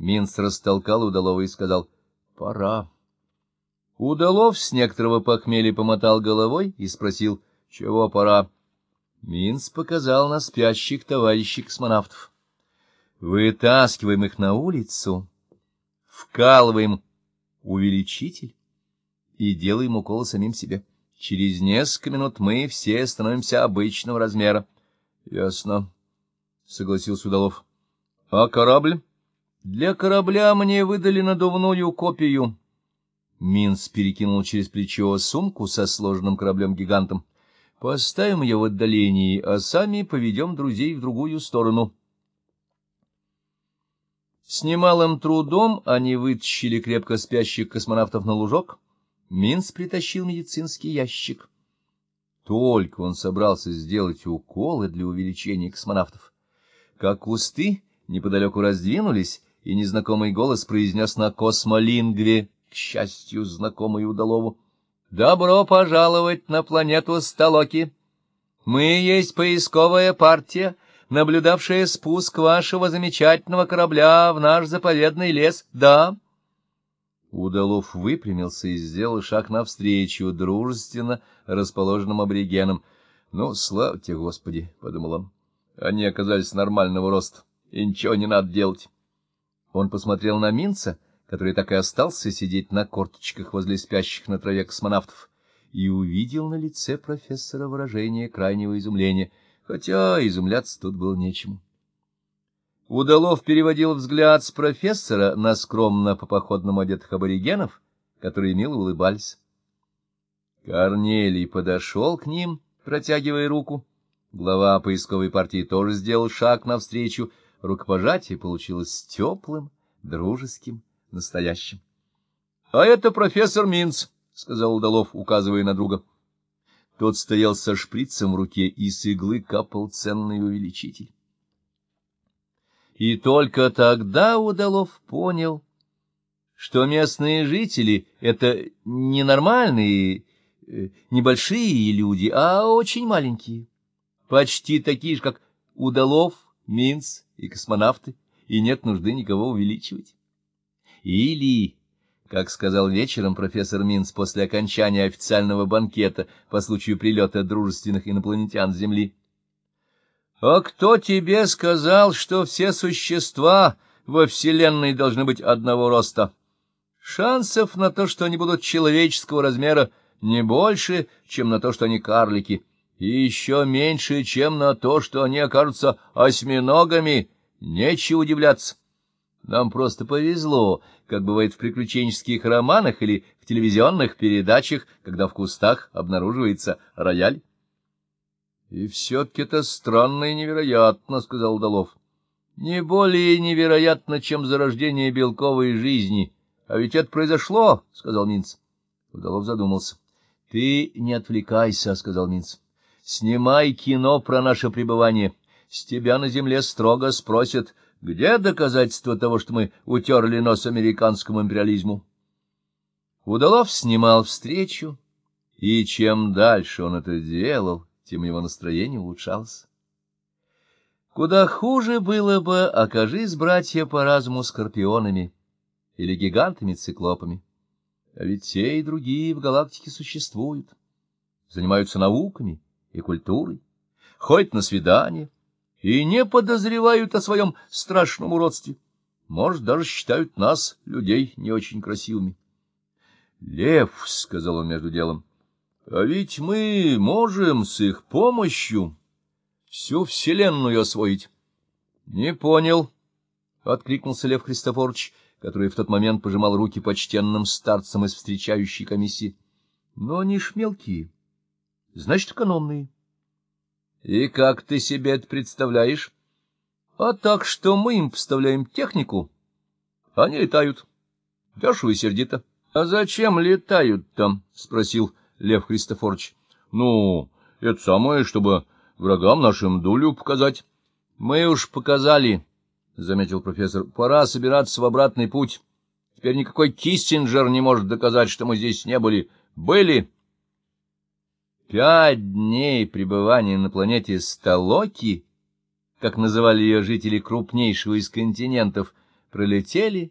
Минц растолкал Удалова и сказал «Пора». Удалов с некоторого похмелья помотал головой и спросил «Чего пора?» Минц показал на спящих товарищей космонавтов. Вытаскиваем их на улицу, вкалываем увеличитель и делаем уколы самим себе. Через несколько минут мы все становимся обычного размера. — Ясно, — согласился Удалов. — А корабль? — Для корабля мне выдали надувную копию. Минц перекинул через плечо сумку со сложенным кораблем-гигантом. — Поставим ее в отдалении, а сами поведем друзей в другую сторону. С немалым трудом они вытащили крепко спящих космонавтов на лужок. Минц притащил медицинский ящик. Только он собрался сделать уколы для увеличения космонавтов, как кусты неподалеку раздвинулись, и незнакомый голос произнес на космолингве, к счастью, знакомый удалову, «Добро пожаловать на планету Сталоки! Мы есть поисковая партия, наблюдавшая спуск вашего замечательного корабля в наш заповедный лес, да?» Удалов выпрямился и сделал шаг навстречу дружественно расположенным аборигенам. «Ну, слава тебе, Господи!» — подумал он. «Они оказались нормального роста, и ничего не надо делать». Он посмотрел на Минца, который так и остался сидеть на корточках возле спящих на траве космонавтов, и увидел на лице профессора выражение крайнего изумления, хотя изумляться тут было нечему. Удалов переводил взгляд с профессора на скромно по походному одетых аборигенов, которые мило улыбались. Корнелий подошел к ним, протягивая руку. Глава поисковой партии тоже сделал шаг навстречу. Рукопожатие получилось теплым, дружеским, настоящим. — А это профессор Минц, — сказал Удалов, указывая на друга. Тот стоял со шприцем в руке, и с иглы капал ценный увеличитель. И только тогда Удалов понял, что местные жители — это не нормальные, э, небольшие люди, а очень маленькие, почти такие же, как Удалов, Минц и космонавты, и нет нужды никого увеличивать. Или, как сказал вечером профессор Минц после окончания официального банкета по случаю прилета дружественных инопланетян с Земли, а кто тебе сказал, что все существа во Вселенной должны быть одного роста? Шансов на то, что они будут человеческого размера, не больше, чем на то, что они карлики, и еще меньше, чем на то, что они окажутся осьминогами. Нечего удивляться. Нам просто повезло, как бывает в приключенческих романах или в телевизионных передачах, когда в кустах обнаруживается рояль. — И все-таки это странно и невероятно, — сказал Удалов. — Не более невероятно, чем зарождение белковой жизни. А ведь это произошло, — сказал Минц. Удалов задумался. — Ты не отвлекайся, — сказал Минц. — Снимай кино про наше пребывание. С тебя на земле строго спросят, где доказательства того, что мы утерли нос американскому империализму. Удалов снимал встречу, и чем дальше он это делал, тем его настроение улучшалось. Куда хуже было бы, окажись братья по разуму скорпионами или гигантами-циклопами. А ведь те и другие в галактике существуют, занимаются науками и культурой, ходят на свидания и не подозревают о своем страшном уродстве. Может, даже считают нас, людей, не очень красивыми. — Лев, — сказал он между делом, — а ведь мы можем с их помощью всю вселенную освоить. — Не понял, — откликнулся Лев Христофорович, который в тот момент пожимал руки почтенным старцам из встречающей комиссии. — Но они ж мелкие, значит, экономные. — И как ты себе это представляешь? — А так, что мы им поставляем технику, они летают. Дешево и сердито. — А зачем летают там? — спросил Лев Христофорович. — Ну, это самое, чтобы врагам нашим дулю показать. — Мы уж показали, — заметил профессор. — Пора собираться в обратный путь. Теперь никакой Кистинджер не может доказать, что мы здесь не были. Были. Пять дней пребывания на планете Сталоки, как называли ее жители крупнейшего из континентов, пролетели